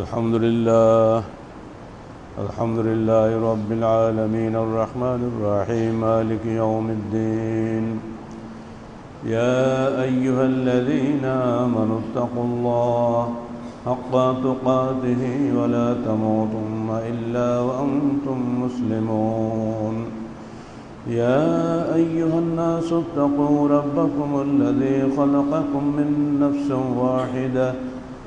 الحمد لله. الحمد لله رب العالمين. الرحمن الرحيم. مالك يوم الدين. يا أيها الذين آمنوا اتقوا الله حق تقاته ولا تموتن إلا وأنتم مسلمون. يا أيها الناس اتقوا ربكم الذي خلقكم من نفس واحدة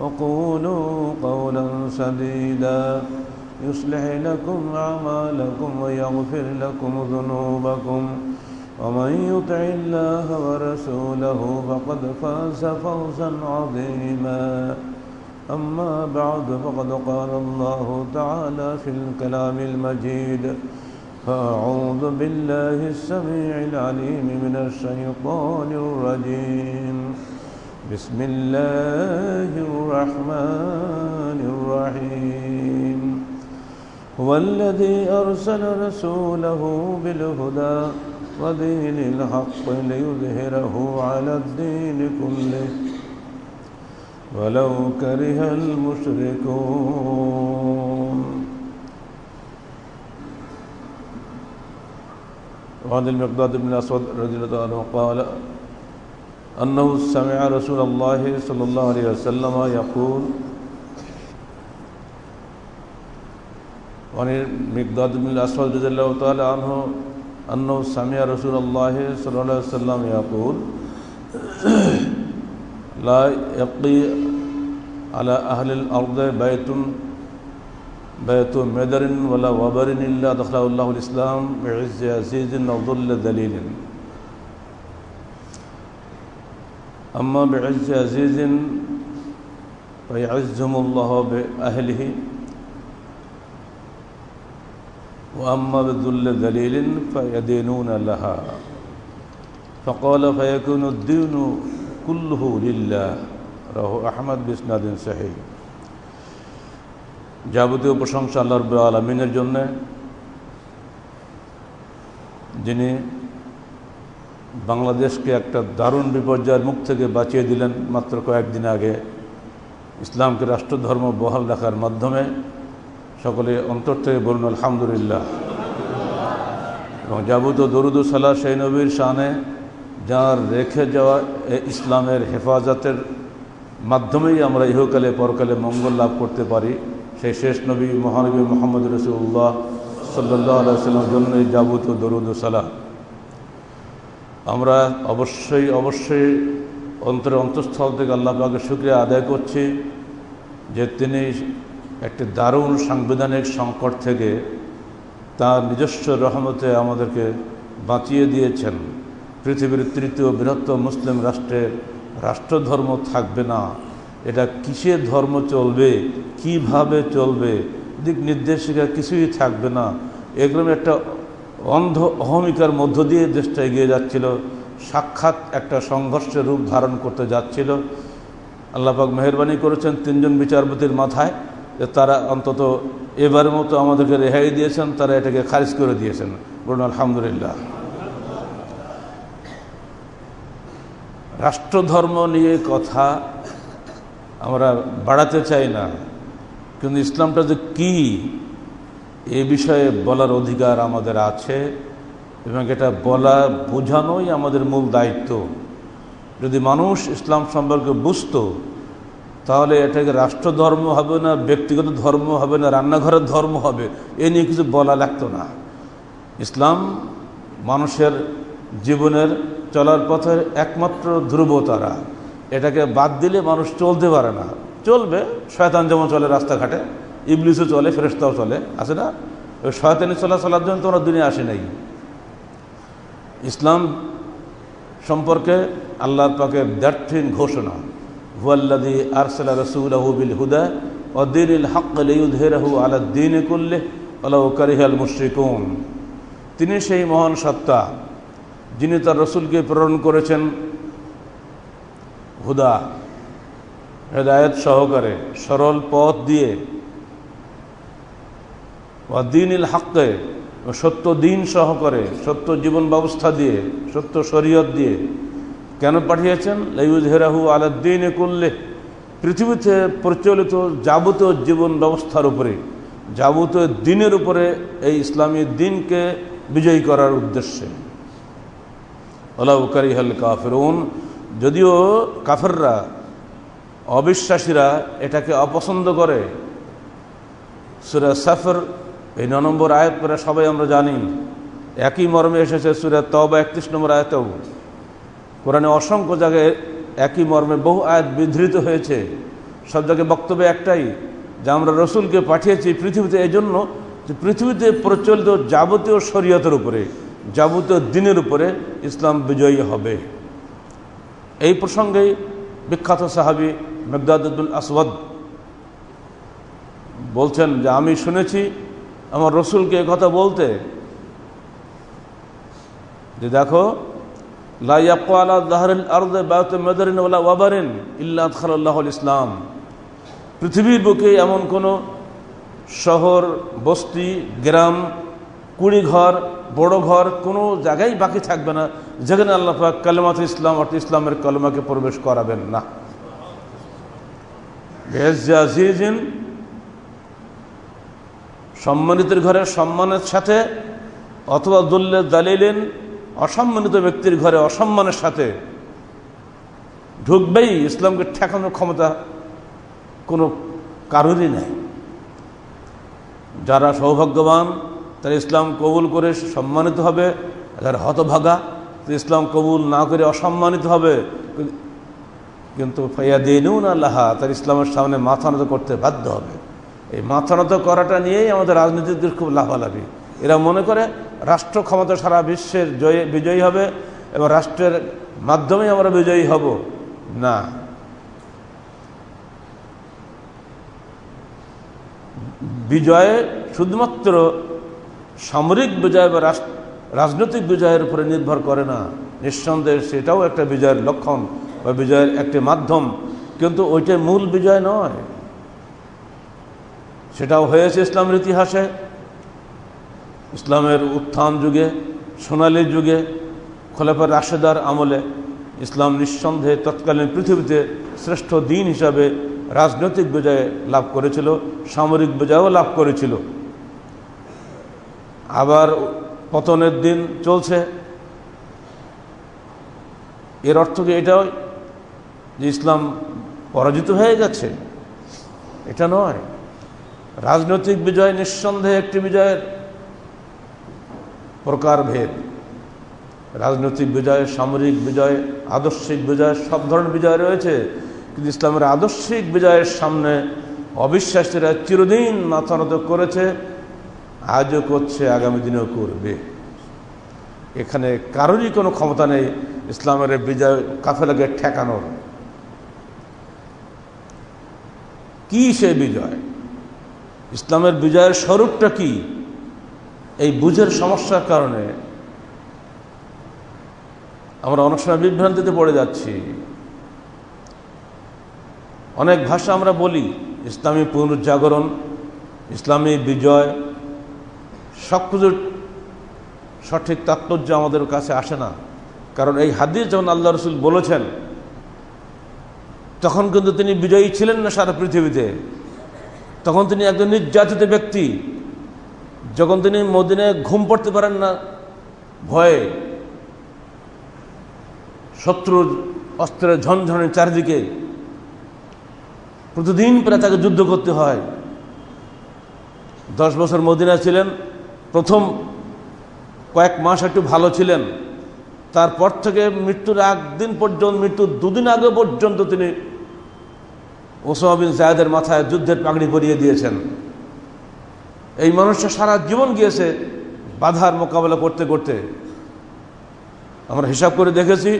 وقولوا قولا سديدا. يصلح لكم أعمالكم ويغفر لكم ذنوبكم. ومن يطع الله ورسوله فقد فاز فوزا عظيما. أما بعد فقد قال الله تعالى في الكلام المجيد فأعوذ بالله السميع العليم من الشيطان الرجيم. بسم الله الرحمن الرحيم. هو الذي أرسل رسوله بالهدى ودين الحق ليظهره على الدين كله. ولو كره المشركون. وعن المقداد بن الأسود رضي الله عنه قال أنه سمع رسول الله صلى الله عليه وسلم يقول وعن المقداد بن الأسود رضي الله تعالى عنه أنه سمع رسول الله صلى الله عليه وسلم يقول لا يقي على أهل الأرض بيت بيت مدر ولا وبر إلا دخله الله الإسلام بعز عزيز وظل ذليل أما بعز عزيز فيعزهم الله بأهله وأما بذل ذليل فيدينون لها فقال فيكون الدين كله لله রাহু আহমদ বিসনাদিন সাহি যাবতীয় প্রশংসা আল্লাহ রব আলমিনের জন্যে যিনি বাংলাদেশকে একটা দারুণ বিপর্যয়ের মুখ থেকে বাঁচিয়ে দিলেন মাত্র কয়েকদিন আগে। ইসলামকে রাষ্ট্রধর্ম বহাল রাখার মাধ্যমে সকলে অন্তর থেকে বলুন আলহামদুলিল্লাহ। এবং যাবতীয় দরুদ সালাহ সেই নবীর শানে যার রেখে যাওয়া ইসলামের হেফাজতের মাধ্যমেই আমরা ইহকালে পরকালে মঙ্গল লাভ করতে পারি। সেই শেষ নবী মহানবী মোহাম্মদ রসুল্লাহ সাল্লাহ আলাইসাল্লামের জন্যই যাবতীয় দরুদ সালাহ আমরা অবশ্যই অবশ্যই অন্তরে অন্তঃস্থল থেকে আল্লাহ পাকে শুক্রিয়া আদায় করছি যে তিনি একটি দারুণ সাংবিধানিক সংকট থেকে তার নিজস্ব রহমতে আমাদেরকে বাঁচিয়ে দিয়েছেন। পৃথিবীর তৃতীয় বৃহত্তম মুসলিম রাষ্ট্রের রাষ্ট্রধর্ম থাকবে না। এটা কিসের ধর্ম চলবে, কীভাবে চলবে, দিক নির্দেশিকা কিছুই থাকবে না। এগুলো একটা অন্ধ অহমিকার মধ্য দিয়ে দেশটা এগিয়ে যাচ্ছিল। সাক্ষাৎ একটা সংঘর্ষের রূপ ধারণ করতে যাচ্ছিল। আল্লাপাক মেহরবানি করেছেন তিনজন বিচারপতির মাথায় যে তারা অন্তত এবারের মতো আমাদেরকে রেহাই দিয়েছেন, তারা এটাকে খারিজ করে দিয়েছেন। বলুন, আলহামদুলিল্লাহ। রাষ্ট্রধর্ম নিয়ে কথা আমরা বাড়াতে চাই না, কিন্তু ইসলামটা যে কী এ বিষয়ে বলার অধিকার আমাদের আছে এবং এটা বলা বোঝানোই আমাদের মূল দায়িত্ব। যদি মানুষ ইসলাম সম্পর্কে বুঝত, তাহলে এটাকে রাষ্ট্রধর্ম হবে না, ব্যক্তিগত ধর্ম হবে না, রান্নাঘরের ধর্ম হবে, এ নিয়ে কিছু বলা লাগতো না। ইসলাম মানুষের জীবনের চলার পথের একমাত্র ধ্রুবতারা। এটাকে বাদ দিলে মানুষ চলতে পারে না। চলবে, শয়তান যেমন চলে রাস্তাঘাটে ইবলিশও চলে ফেরেস্তাও চলে, আছে না? ওই শয়তানি চলা চলার জন্য তোমরা দুনিয়া আসে নাই। ইসলাম সম্পর্কে আল্লাহ পাকের দ্যার্থিন ঘোষণা। হুয়াল্লাদি আরসালা রসুলাহু বিল হুদা অদিন হক লিউদ্হেরাহু আলাদ্দিন করলে আলাউকারিহাল মুশ্রিকুন। তিনি সেই মহান সত্তা যিনি তার রসুলকে প্রেরণ করেছেন। হুদা, হেদায়ত সহকারে, সরল পথ দিয়ে দিন ইল হাক্কে সত্য দিন সহকারে সত্য জীবন ব্যবস্থা দিয়ে, সত্য শরীয়ত দিয়ে কেন পাঠিয়েছেন? লাইউজ হেরাহু আলাদ্দিন করলে পৃথিবীতে প্রচলিত যাবতীয় জীবন ব্যবস্থার উপরে, যাবতীয় দিনের উপরে এই ইসলামী দিনকে বিজয়ী করার উদ্দেশ্যে। আলাউকারিহাল কাফেরুন, যদিও কাফেররা, অবিশ্বাসীরা এটাকে অপছন্দ করে। সুরা সাফর এই ন নম্বর আয়াত করে সবাই আমরা জানি, একই মর্মে এসেছে সুরা তবা একত্রিশ নম্বর আয়াতেও। কোরআনে অসংখ্য জায়গায় একই মর্মে বহু আয়াত বিধৃত হয়েছে। সব জায়গায় বক্তব্য একটাই, যে আমরা রসুলকে পাঠিয়েছি পৃথিবীতে এই জন্য যে পৃথিবীতে প্রচলিত যাবতীয় শরীয়তের উপরে, যাবতীয় দিনের উপরে ইসলাম বিজয়ী হবে। এই প্রসঙ্গেই বিখ্যাত সাহাবি মেঘদাদুল আসওয়াদ বলছেন যে, আমি শুনেছি আমার রসুলকে কথা বলতে যে দেখো ইসলাম পৃথিবীর বুকে এমন কোনো শহর, বস্তি, গ্রাম, কুড়ি ঘর, বড় ঘর কোনো জায়গায় বাকি থাকবে না যেখানে আল্লাহ কালমাত ইসলাম অর্থাৎ ইসলামের কলমাকে প্রবেশ করাবেন না। সম্মানিতের ঘরে সম্মানের সাথে অথবা দুল্লে দালিলেন অসম্মানিত ব্যক্তির ঘরে অসম্মানের সাথে ঢুকবেই ইসলামকে ঠেকানোর ক্ষমতা কোনো কারণই নেই। যারা সৌভাগ্যবান, তারা ইসলাম কবুল করে সম্মানিত হবে, যারা হতভাগা ইসলাম কবুল না করে অসম্মানিত হবে। কিন্তু ফাইয়া দিনুন আল্লাহা তার ইসলামের সামনে মাথা নত করতে বাধ্য হবে। এই মাথা নত করাটা নিয়েই আমাদের রাজনীতিদের খুব লাভালাভি এরা মনে করে রাষ্ট্র ক্ষমতা সারা বিশ্বের জয়ে, বিজয়ী হবে এবং রাষ্ট্রের মাধ্যমেই আমরা বিজয়ী হব। না। বিজয়ে শুধুমাত্র সামরিক বিজয় বা রাজনৈতিক বিজয়ের উপরে নির্ভর করে না। নিঃসন্দেহে সেটাও একটা বিজয়ের লক্ষণ বা বিজয়ের একটি মাধ্যম। কিন্তু ওইটাই মূল বিজয় নয়। সেটাও হয়েছে ইসলামের ইতিহাসে। ইসলামের উত্থান যুগে, সোনালি যুগে খোলাফার রাশেদার আমলে ইসলাম নিঃসন্দেহে তৎকালীন পৃথিবীতে শ্রেষ্ঠ দিন হিসাবে রাজনৈতিক বিজয় লাভ করেছিল, সামরিক বিজয়ও লাভ করেছিল। আবার পতনের দিন চলছে। এর অর্থ কি এটাও? যে ইসলাম পরাজিত হয়ে গেছে? এটা নয়। রাজনৈতিক বিজয় নিঃসন্দেহে একটি বিজয়ের প্রকারভেদ। রাজনৈতিক বিজয়, সামরিক বিজয়, আদর্শিক বিজয়, সব ধরনের বিজয় রয়েছে। কিন্তু ইসলামের আদর্শিক বিজয়ের সামনে অবিশ্বাসীরা চিরদিন মাথা নত করেছে, আজও করছে, আগামী দিনেও করবে। এখানে কারোরই কোনো ক্ষমতা নেই ইসলামের বিজয় কাফেলাকে ঠেকানোর। কি সে বিজয়? ইসলামের বিজয়ের স্বরূপটা কি? এই বুঝের সমস্যার কারণে আমরা অনেক সময় বিভ্রান্তিতে পড়ে যাচ্ছি। অনেক ভাষা আমরা বলি, ইসলামী পুনরুজ্জাগরণ ইসলামী বিজয়, সব কিছুর সঠিক তাৎপর্য আমাদের কাছে আসে না। কারণ এই হাদিস যখন আল্লাহ রসুল বলেছেন, তখন কিন্তু তিনি বিজয়ী ছিলেন না সারা পৃথিবীতে। তখন তিনি একজন নির্যাতিত ব্যক্তি। যখন তিনি মদিনে ঘুম পড়তে পারেন না, ভয়ে শত্রুর অস্ত্রের ঝনঝনের চারিদিকে প্রতিদিন প্রায় তাকে যুদ্ধ করতে হয়। দশ বছর মদিনা ছিলেন, প্রথম কয়েক মাস একটু ভালো ছিলেন। তারপর থেকে মৃত্যুর একদিন পর্যন্ত, মৃত্যুর দুদিন আগে পর্যন্ত তিনি ওসামা বিন জায়দের মাথায় যুদ্ধের পাগড়ি পরিয়ে দিয়েছেন। এই মানুষটা সারা জীবন গিয়েছে বাধার মোকাবেলা করতে করতে। আমরা হিসাব করে দেখেছি,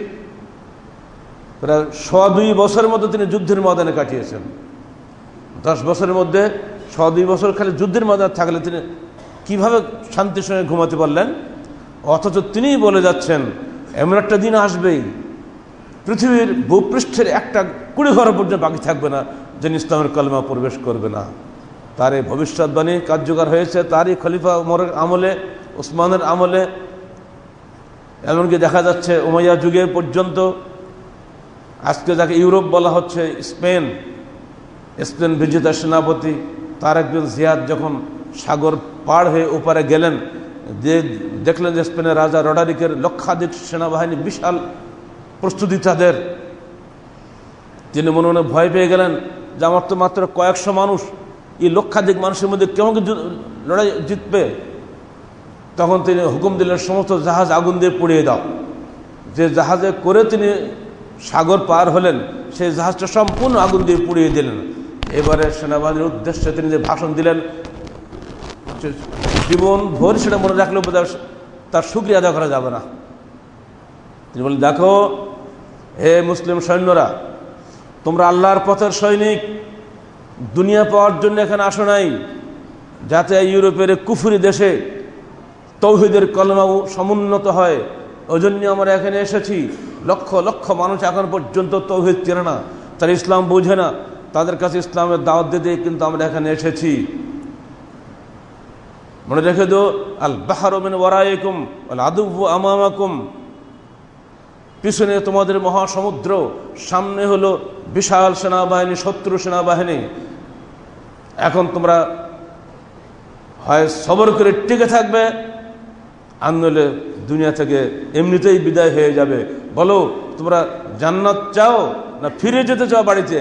প্রায় শ দুই বছরের মধ্যে তিনি যুদ্ধের ময়দানে কাটিয়েছেন। দশ বছরের মধ্যে শ দুই বছর খালি যুদ্ধের ময়দানে থাকলে তিনি কীভাবে শান্তির সঙ্গে ঘুমাতে পারলেন? অথচ তিনিই বলে যাচ্ছেন, এমন একটা দিন আসবেই। পৃথিবীর ভূপৃষ্ঠের একটা কুড়ি ঘর পর্যন্ত বাকি থাকবে না যে ইসলামের কলমা প্রবেশ করবে না। তার এই ভবিষ্যৎবাণী কার্যকর হয়েছে, তারই খলিফা উমরের আমলে, উসমানের আমলে। এমনকি দেখা যাচ্ছে উমাইয়া যুগে পর্যন্ত, আজকে যাকে ইউরোপ বলা হচ্ছে স্পেন স্পেন বিজেতা সেনাপতি তার একজন জিয়াদ যখন সাগর পার হয়ে ওপারে গেলেন, যে দেখলেন যে স্পেনের রাজা রডারিকের লক্ষাধিক সেনাবাহিনী বিশাল প্রস্তুতি তাদের তিনি মনে মনে ভয় পেয়ে গেলেন যে আমার তো মাত্র কয়েকশো মানুষ, এই লক্ষাধিক মানুষের মধ্যে কেমন লড়াই জিতবে? তখন তিনি হুকুম দিলেন, সমস্ত জাহাজ আগুন দিয়ে পুড়িয়ে দাও। যে জাহাজে করে তিনি সাগর পার হলেন, সেই জাহাজটা সম্পূর্ণ আগুন দিয়ে পুড়িয়ে দিলেন। এবারে সেনাবাহিনীর উদ্দেশ্যে তিনি যে ভাষণ দিলেন জীবন ভোর, সেটা মনে রাখলেও তার সুক্রিয়া আদা করা যাবে না। তিনি বলেন দেখো, হে মুসলিম সৈন্যরা তোমরা আল্লাহর পথের সৈনিক। দুনিয়া পাওয়ার জন্য এখানে আসো নাই। যাতে ইউরোপের কুফুরি দেশে তৌহিদের কলমাও সমুন্নত হয়। ওই জন্য আমরা এখানে এসেছি। লক্ষ লক্ষ মানুষ এখন পর্যন্ত তৌহিদ চেনে না। তারা ইসলাম বোঝে না। তাদের কাছে ইসলামের দাওয়াত দিতে কিন্তু আমরা এখানে এসেছি। মনে রেখে দো আল বাহারমিন ওয়ারাইকুম আল আদুব আমামাকুম। পিছনে তোমাদের মহাসমুদ্র, সামনে হলো বিশাল সেনাবাহিনী, শত্রু সেনাবাহিনী। এখন তোমরা হয় সবর করে টিকে থাকবে, আর নইলে দুনিয়া থেকে এমনিতেই বিদায় হয়ে যাবে। বলো, তোমরা জান্নাত চাও না ফিরে যেতে চাও বাড়িতে?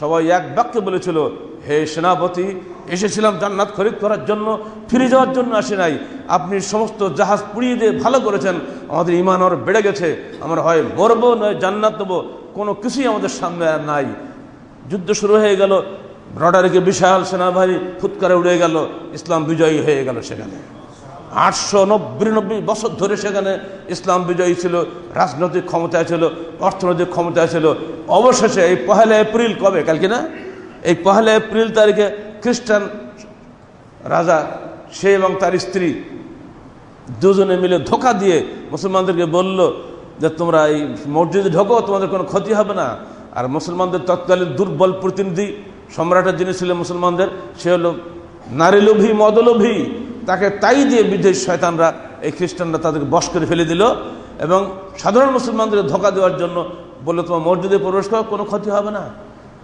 সবাই এক বাক্যে বলেছিল, হে সেনাপতি, এসেছিলাম জান্নাত খরিদ করার জন্য, ফিরে যাওয়ার জন্য আসে নাই। আপনি সমস্ত জাহাজ পুড়িয়ে দিয়ে ভালো করেছেন। আমাদের ইমান আর বেড়ে গেছে। আমরা হয় মরবো নয় জান্নাত নেব। কোনো কিছুই আমাদের সামনে আর নাই। যুদ্ধ শুরু হয়ে গেল। রডারিকে বিশাল সেনাবাহিনী ফুৎকারে উড়ে গেল। ইসলাম বিজয়ী হয়ে গেল সেখানে। আটশো নব্বই বছর ধরে সেখানে ইসলাম বিজয়ী ছিল, রাজনৈতিক ক্ষমতায় ছিল, অর্থনৈতিক ক্ষমতায় ছিল। অবশেষে এই পহেলা এপ্রিল কবে? কালকে না? এই পহেলা এপ্রিল তারিখে খ্রিস্টান রাজা সে এবং তার স্ত্রী দুজনে মিলে ধোকা দিয়ে মুসলমানদেরকে বলল যে, তোমরা এই মসজিদে ঢোকো, তোমাদের কোনো ক্ষতি হবে না। আর মুসলমানদের তৎকালীন দুর্বল প্রতিনিধি, সম্রাটের যিনি ছিলেন মুসলমানদের, সে হলো নারী লোভী মদলোভী। তাকে তাই দিয়ে বিদেশ শয়তানরা, এই খ্রিস্টানরা তাদেরকে বস করে ফেলে দিল এবং সাধারণ মুসলমানদের ধোকা দেওয়ার জন্য বলল, তোমার মসজিদে প্রবেশ করো, কোনো ক্ষতি হবে না।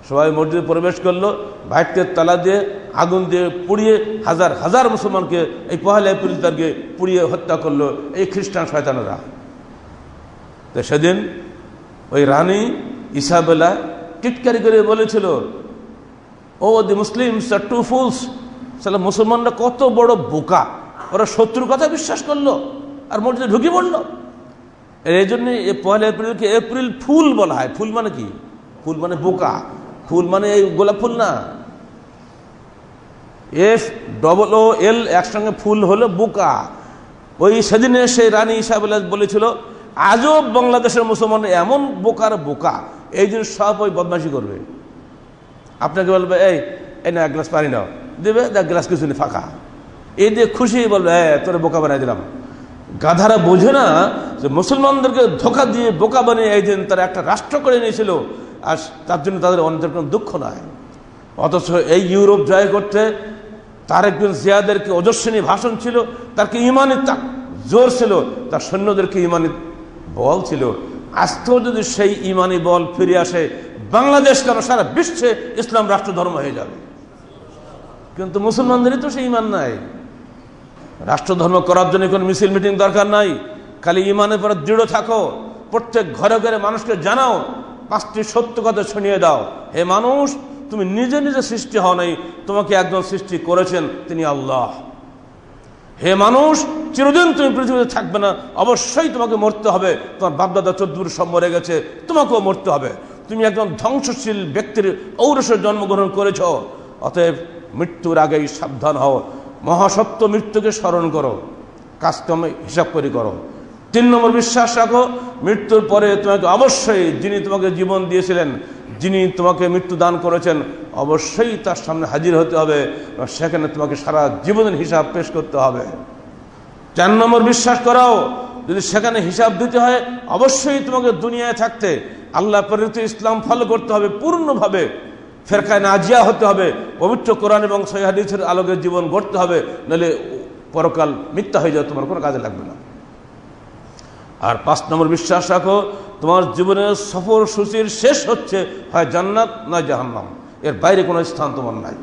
সবাই মসজিদে প্রবেশ করল বাইরকে তালা দিয়ে আগুন দিয়ে পুড়িয়ে হাজার হাজার মুসলমানকে এই পহেলা এপ্রিল তারিখে পুড়িয়ে হত্যা করল এই খ্রিস্টান শয়তানরা। তো সেদিন ওই রানী ইসাবেলা টিটকারি করে বলেছিল, ও the Muslims are two fools তাহলে মুসলমানরা কত বড় বোকা। ওরা শত্রুর কথা বিশ্বাস করল, আর মসজিদে ঢুকে পড়ল। এই জন্য পয়লা এপ্রিলকে এপ্রিল ফুল বলা হয়। ফুল মানে কি? ফুল মানে বোকা। ফুল মানে এই গোলাপ ফুল না। এফ ডবল ও এল একসঙ্গে ফুল হলো বোকা। ওই সেদিনে সেই রানী হিসাবে বলেছিল আজও বাংলাদেশের মুসলমান এমন বোকার বোকা। এই জিনিস সব ওই বদমাসি করবে। আপনাকে বলবে, এই এই না এক গ্লাস পানি নাও। দেবে এক গ্লাস কিছু নেই, ফাঁকা। এই দিয়ে খুশি বলবে হ্যাঁ তোর বোকা বানাই দিলাম। গাধারা বোঝে না যে মুসলমানদেরকে ধোকা দিয়ে বোকা বানিয়ে এই দিন তারা একটা রাষ্ট্র করে নিয়েছিল, আর তার জন্য তাদের অন্যদের কোনো দুঃখ নয় অথচ এই ইউরোপ জয় করতে তার একজন জিয়াদেরকে ওজস্বিনী ভাষণ ছিল, তার কি ইমানি তা জোর ছিল, তার সৈন্যদেরকে ইমানি বল ছিল। আজকেও যদি সেই ইমানি বল ফিরে আসে, বাংলাদেশ কেন সারা বিশ্বে ইসলাম রাষ্ট্র ধর্ম হয়ে যাবে? কিন্তু মুসলমানদেরই তো সেই ইমান নাই। রাষ্ট্রধর্ম করার জন্য কোনো মিছিল মিটিং দরকার নাই। খালি ইমানের পরে দৃঢ় থাকো। প্রত্যেক ঘরে ঘরে মানুষকে জানাও। পাঁচটি সত্য কথা শুনিয়ে দাও। হে মানুষ, তুমি নিজে নিজে সৃষ্টি হও নাই। তোমাকে একজন সৃষ্টি করেছেন তিনি আল্লাহ। হে মানুষ, চিরদিন তুমি পৃথিবীতে থাকবে না। অবশ্যই তোমাকে মরতে হবে। তোমার বাপদাদা চোদ্দুর সব মরে গেছে। তোমাকেও মরতে হবে। তুমি একজন ধ্বংসশীল ব্যক্তির ঔরসে জন্মগ্রহণ করেছ। অতএব মৃত্যুর আগেই সাবধান হও। মহাসত্য মৃত্যুকে স্মরণ করো। কাজকর্মে হিসাব করে করো। তিন নম্বর বিশ্বাস রাখো, মৃত্যুর পরে তোমাকে অবশ্যই যিনি তোমাকে জীবন দিয়েছিলেন, যিনি তোমাকে মৃত্যু দান করেছেন, অবশ্যই তার সামনে হাজির হতে হবে সেখানে তোমাকে সারা জীবনের হিসাব পেশ করতে হবে। চার নম্বর বিশ্বাস করাও, যদি সেখানে হিসাব দিতে হয়, অবশ্যই তোমাকে দুনিয়ায় থাকতে আল্লাহ প্রেরিত ইসলাম ফলো করতে হবে পূর্ণভাবে। ফেরকায় নাজিয়া হতে হবে, পবিত্র কোরআন এবং সৈহাদিসের আলোকের জীবন গড়তে হবে, নাহলে পরকাল মিথ্যা হয়ে যাবে, তোমার কোনো কাজে লাগবে না। আর পাঁচ নম্বর বিশ্বাস রাখো, তোমার জীবনের সফর সূচির শেষ হচ্ছে, হয় জান্নাত না জাহান্নাম। এর বাইরে কোনো স্থান তোমার নাই।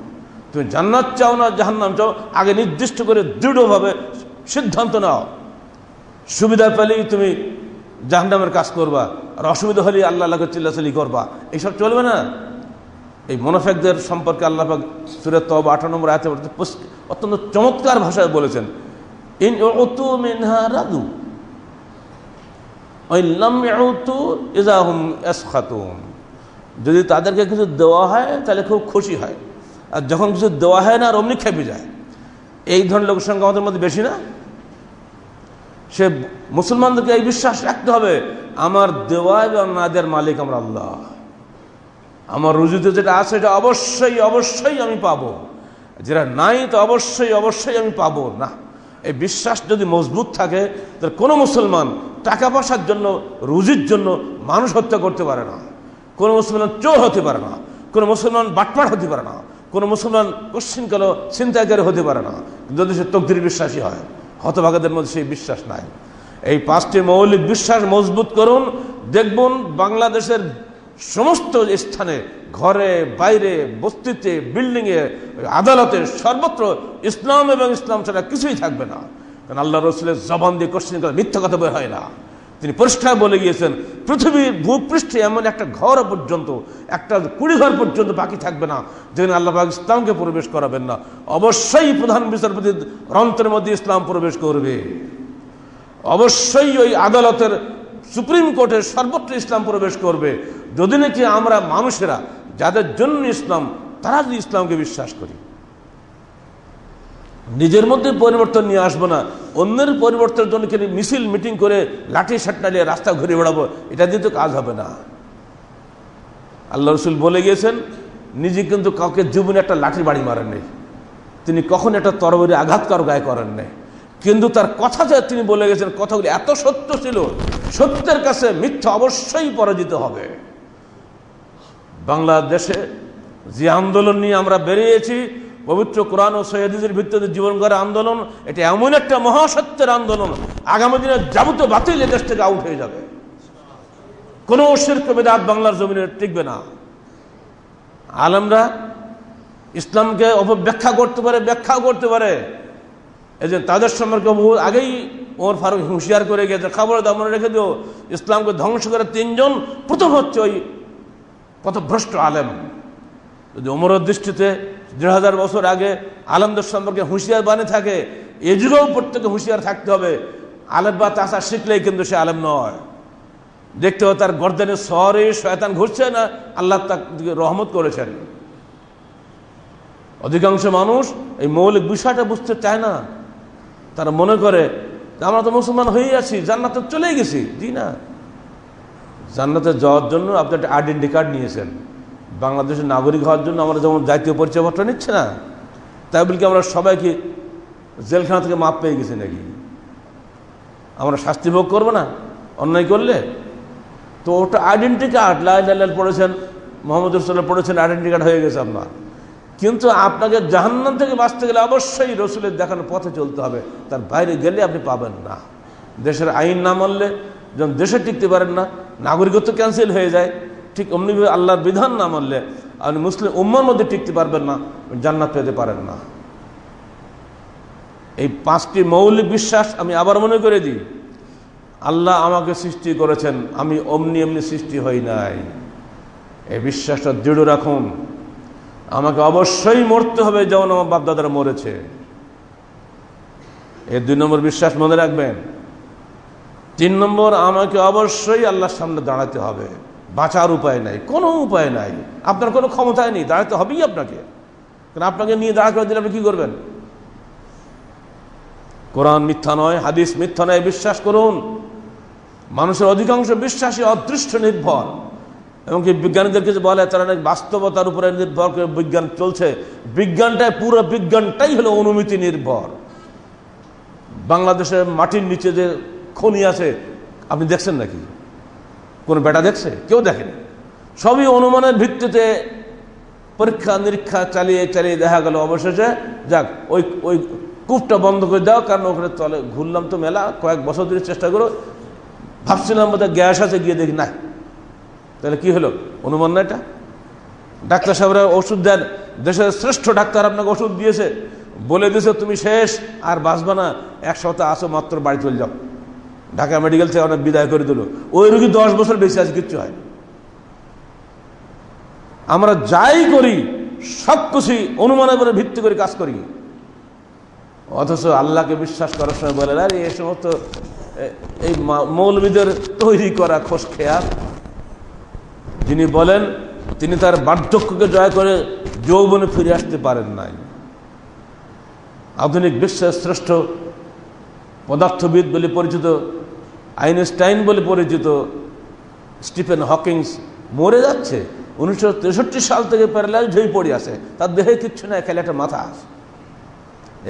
তুমি জান্নাত চাও না, জাহান্নাম চাও, আগে নির্দিষ্ট করে দৃঢ়ভাবে সিদ্ধান্ত নাও। সুবিধা পেলেই তুমি জাহান্নামের কাজ করবা, আর অসুবিধা হলেই আল্লাহ আল্লাহকে চিল্লাচিল্লি করবা। এইসব চলবে না। এই মনোফেকদের সম্পর্কে আল্লাহ সুরে তব আঠারো নম্বর আয়তে অত্যন্ত চমৎকার ভাষায় বলেছেন, ইন মিনহা রাদু যদি তাদেরকে কিছু দেওয়া হয়, তাহলে খুব খুশি হয়। আর যখন কিছু দেওয়া হয় না, আর অমনি খেপে যায়। এই ধরনের লোকের সঙ্গে আমাদের মধ্যে বেশি না। সে মুসলমানদেরকে এই বিশ্বাস রাখতে হবে, আমার দেওয়া এবং না দেওয়ার মালিক আমরা আল্লাহ। আমার রুজুতে যেটা আছে, এটা অবশ্যই অবশ্যই আমি পাবো। যেটা নাই, তো অবশ্যই অবশ্যই আমি পাবো। না, এই বিশ্বাস যদি মজবুত থাকে, তাহলে কোনো মুসলমান টাকা পয়সার জন্য, রুজির জন্য মানুষ হত্যা করতে পারে না। কোনো মুসলমান চোর হতে পারে না। কোনো মুসলমান বাটপাট হতে পারে না। কোনো মুসলমান কশ্চিনকাল চিন্তাকারী হতে পারে না। যদি সে তকদির বিশ্বাসী হয়, হতভাগাদের মধ্যে সেই বিশ্বাস নাই। এই পাঁচটি মৌলিক বিশ্বাস মজবুত করুন, দেখবেন, বাংলাদেশের সমস্ত স্থানে, ঘরে, বাইরে বস্তিতে বিল্ডিংয়ে, আদালতে সর্বত্র ইসলাম এবং ইসলাম ছাড়া কিছুই থাকবে না। কারণ আল্লাহ রসুলের জবান দিয়ে কোশ্চিন করে, মিথ্যা কথা বের হয় না। তিনি পরিষ্কার বলে গিয়েছেন, পৃথিবীর ভূপৃষ্ঠে এমন একটা ঘর পর্যন্ত, একটা কুড়ি ঘর পর্যন্ত বাকি থাকবে না, যেখানে আল্লাহ ইসলামকে প্রবেশ করাবেন না। অবশ্যই প্রধান বিচারপতি রন্ত্রের মধ্যে ইসলাম প্রবেশ করবে। অবশ্যই ওই আদালতের সুপ্রিম কোর্টের সর্বত্র ইসলাম প্রবেশ করবে। যদি নাকি আমরা মানুষেরা, যাদের জন্য ইসলাম, তারা যদি ইসলামকে বিশ্বাস করি। নিজের মধ্যে পরিবর্তন নিয়ে আসব না। অন্যের পরিবর্তনের জন্য কিন্তু মিছিল, মিটিং করে লাঠি সাটনা নিয়ে রাস্তা ঘুরে বেড়াবো? এটা দিয়ে তো কাজ হবে না। আল্লাহ রসুল বলে গিয়েছেন, নিজে কিন্তু কাউকে জীবনে একটা লাঠি বাড়ি মারেন নেই তিনি কখন একটা তরবারি আঘাত কারও গায়ে করেন নেই কিন্তু তার কথা যে তিনি বলে গেছেন, কথাগুলি এত সত্য ছিল, সত্যের কাছে মিথ্যা অবশ্যই পরাজিত হবে। বাংলাদেশে যে আন্দোলন নিয়ে আমরা বেরিয়েছি, পবিত্র কোরআন ও সৈয়দের ভিত্তিতে জীবন গড়ে আন্দোলন, এটা এমন একটা মহাসত্যের আন্দোলন, আগামী দিনে যাবতীয় বাতিল দেশ থেকে আউট হয়ে যাবে। কোনো শিল্প বেদাত বাংলার জমিনে টিকবে না। আলমরা ইসলামকে অপব্যাখ্যা করতে পারে ব্যাখ্যা করতে পারে এই তাদের সম্পর্কে বহু আগেই ওর ফারুক হুঁশিয়ার করে গেছে খবর দাম রেখে দিও, ইসলামকে ধ্বংস করে তিনজন, প্রথম হচ্ছে ওই পথভ্রষ্ট আলেম। যদি ওমরের দৃষ্টিতে দেড় হাজার বছর আগে আলমদের সম্পর্কে হুঁশিয়ার বানিয়ে থাকে এ যুগেও প্রত্যেকে হুঁশিয়ার থাকতে হবে। আলেম বা তাসা শিখলেই কিন্তু সে আলেম নয়। দেখতে হবে তার গর্দানের শহরে শয়তান ঘুরছে না আল্লাহ তাকে রহমত করেছেন। অধিকাংশ মানুষ এই মৌলিক বিষয়টা বুঝতে চায় না। তারা মনে করে আমরা তো মুসলমান হয়েই আছি, জান্নাতে চলেই গেছি। জি না। জান্নাতে যাওয়ার জন্য আপনি একটা আইডেন্টি কার্ড নিয়েছেন। বাংলাদেশের নাগরিক হওয়ার জন্য আমরা যেমন জাতীয় পরিচয়পত্র নিচ্ছে না, তাই বলি কি আমরা সবাইকে জেলখানা থেকে মাপ পেয়ে গেছি নাকি? আমরা শাস্তি ভোগ করব না? অন্যায় করলে? তো ওটা আইডেন্টি কার্ড লাল লাল পড়েছেন, মোহাম্মদ রসুল্লাহ পড়েছেন আইডেন্টি কার্ড হয়ে গেছে আপনার। কিন্তু আপনাকে জাহান্নাম থেকে বাঁচতে গেলে অবশ্যই রসুলের দেখানোর পথে চলতে হবে। তার বাইরে গেলে আপনি পাবেন না। দেশের আইন না মানলে যখন দেশে টিকতে পারেন না, নাগরিকত্ব ক্যান্সেল হয়ে যায়। ঠিক অমনিভাবে আল্লাহর বিধান না মানলে আপনি মুসলিম উম্মার মধ্যে টিকতে পারবেন না, জান্নাত পেতে পারেন না। এই পাঁচটি মৌলিক বিশ্বাস আমি আবার মনে করে দিই। আল্লাহ আমাকে সৃষ্টি করেছেন, আমি অমনি এমনি সৃষ্টি হই নাই। এই বিশ্বাসটা দৃঢ় রাখুন। আমাকে অবশ্যই মরতে হবে যেমন আমার বাপদাদারা মরেছে। এই দুই নম্বর বিশ্বাস মনে রাখবেন। তিন নম্বর, আমাকে অবশ্যই আল্লাহর সামনে দাঁড়াতে হবে। বাঁচার উপায় নাই, কোনো উপায় নাই। আপনার কোনো ক্ষমতায় নেই, দাঁড়াতে হবেই আপনাকে। কারণ আপনাকে নিয়ে দাঁড়া করে দিলে আপনি কী করবেন? কোরআন মিথ্যা নয়, হাদিস মিথ্যা নয়, বিশ্বাস করুন। মানুষের অধিকাংশ বিশ্বাসী অদৃষ্ট নির্ভর। এমনকি বিজ্ঞানীদের কিছু বলে, তারা নাকি বাস্তবতার উপরে নির্ভর করে বিজ্ঞান চলছে। বিজ্ঞানটাই পুরো, বিজ্ঞানটাই হলো অনুমিতি নির্ভর। বাংলাদেশের মাটির নিচে যে খনি আছে, আপনি দেখছেন নাকি? কোন বেটা দেখছে? কেউ দেখেনি। সবই অনুমানের ভিত্তিতে পরীক্ষা নিরীক্ষা চালিয়ে চালিয়ে দেখা গেল অবশেষে। যাক, ওই ওই কূপটা বন্ধ করে দাও, কারণ ওখানে তলে ঘুরলাম তো মেলা, কয়েক বছর ধরে চেষ্টা করো। ভাবছিলাম বোধহয় গ্যাস আছে, গিয়ে দেখি না তাহলে কি হলো? অনুমান না এটা? ডাক্তার সাহেবরা ওষুধ দেন। দেশের শ্রেষ্ঠ ডাক্তার আপনাকে ওষুধ দিয়েছে। বলে দিয়েছে, তুমি শেষ, আর বাঁচবা না। এক সপ্তাহ আসো, মাত্র বাড়ি চলে যাও। ঢাকা মেডিকেল থেকে অনেক বিদায় করে দিল। ওই রুগী দশ বছর বেশি আছে, কিচ্ছু হয় আমরা যাই করি, সব কিছু অনুমানের উপরে ভিত্তি করে কাজ করি। অথচ আল্লাহকে বিশ্বাস করার সময় বলে এই সমস্ত এই মৌলবীদের তৈরি করা খোঁজ খেয়াল যিনি বলেন, তিনি তার বার্ধক্যকে জয় করে যৌবনে ফিরে আসতে পারেন নাই। আধুনিক বিশ্বের শ্রেষ্ঠ পদার্থবিদ বলে পরিচিত, আইনস্টাইন বলে পরিচিত স্টিফেন হকিংস মরে যাচ্ছে। উনিশশো তেষট্টি সাল থেকে প্যারালাইজ হয়ে পড়ে আছে। তার দেহে কিচ্ছু নাই, খেলে একটা মাথা আছে।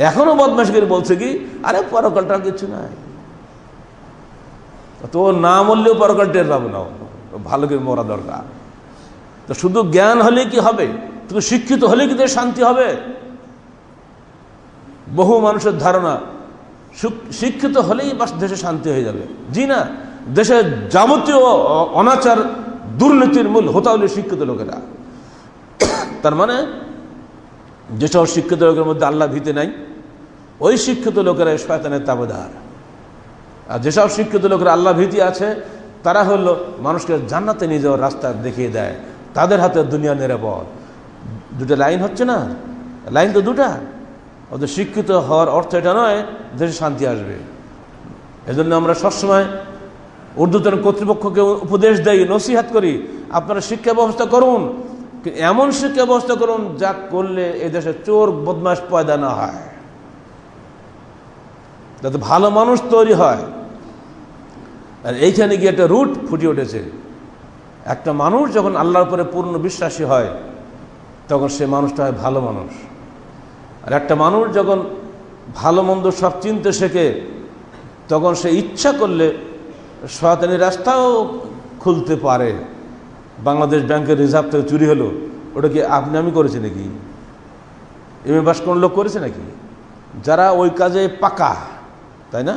এখনও বদমাস করে বলছে কি, আরে পরকালটার কিছু নাই। তো না মরলেও পরকাল টের পাবো না। ভালো করে মরা দরকার। তো শুধু জ্ঞান হলে কি হবে? তুমি শিক্ষিত হলে কি শান্তি হবে? বহু মানুষের ধারণা শিক্ষিত হলেই বাস দেশে শান্তি হয়ে যাবে। জি না দেশের যাবতীয় অনাচার, দুর্নীতির মূল হতা হলে শিক্ষিত লোকেরা। তার মানে যেসব শিক্ষিত লোকের মধ্যে আল্লাহ ভীতি নাই, ওই শিক্ষিত লোকেরা শয়তানের তাবেদার। আর যেসব শিক্ষিত লোকেরা আল্লাহ ভীতি আছে তারা হলো মানুষকে জান্নাতে নিয়ে যাওয়ার রাস্তা দেখিয়ে দেয়। তাদের হাতে দুনিয়া নিরাপদ। দুটো লাইন হচ্ছে না? লাইন তো দুটা। অত শিক্ষিত হওয়ার অর্থ এটা নয়, দেশে শান্তি আসবে। এজন্য আমরা সবসময় ঊর্ধ্বতন কর্তৃপক্ষকে উপদেশ দেই, নসিহাত করি, আপনারা শিক্ষা ব্যবস্থা করুন। এমন শিক্ষা ব্যবস্থা করুন যা করলে দেশে চোর বদমাস পয়দা না হয়। যাতে ভালো মানুষ তৈরি হয়। আর এইখানে গিয়ে একটা রুট ফুটে উঠেছে। একটা মানুষ যখন আল্লাহর উপরে পূর্ণ বিশ্বাসী হয়, তখন সে মানুষটা হয় ভালো মানুষ। আর একটা মানুষ যখন ভালো মন্দ সব চিনতে শেখে, তখন সে ইচ্ছা করলে শয়তানি রাস্তাও খুলতে পারে। বাংলাদেশ ব্যাংকের রিজার্ভ থেকে চুরি হলো, ওটা কি আপনি আমি করেছি নাকি? এম বাস কোন লোক করেছে নাকি? যারা ওই কাজে পাকা, তাই না?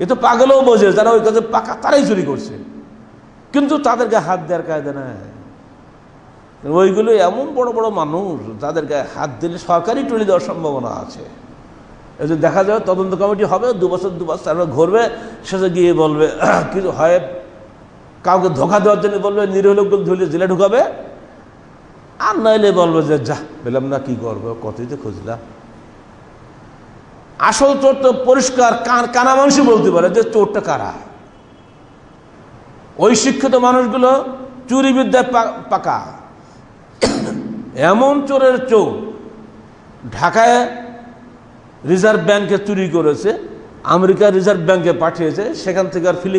এ তো পাগলেও বোঝে, যারা ওই কাজে পাকা, তারাই চুরি করছে। কিন্তু তাদেরকে হাত দেওয়ার কায়দা নাই। ওইগুলো এমন বড় বড় মানুষ তাদের গায়ে হাত দিলে সরকারি টুলি দেওয়ার সম্ভাবনা আছে। এই যে দেখা যাবে তদন্ত কমিটি হবে, দু বছর দু বছর তারপরে ঘুরবে, শেষে গিয়ে বলবে, কিছু হয়, কাউকে ধোকা দেওয়ার জন্য বলবে, নিরীহ লোকগুলো ধরলে জেলে ঢুকাবে। আর নাইলে বলবে যে, যা, পেলাম না, কি করব? কতই তো খুঁজলাম। আসল চোর তো পরিষ্কার কানা মানুষই বলতে পারে যে চোরটা কারা? ওই শিক্ষিত মানুষগুলো চুরি বিদ্যায় পাকা। এমন চোরের চোর ঢাকায় রিজার্ভ ব্যাংকে চুরি করেছে আমেরিকা রিজার্ভ ব্যাংকে পাঠিয়েছে, সেখান থেকে আর ফিলিপাইন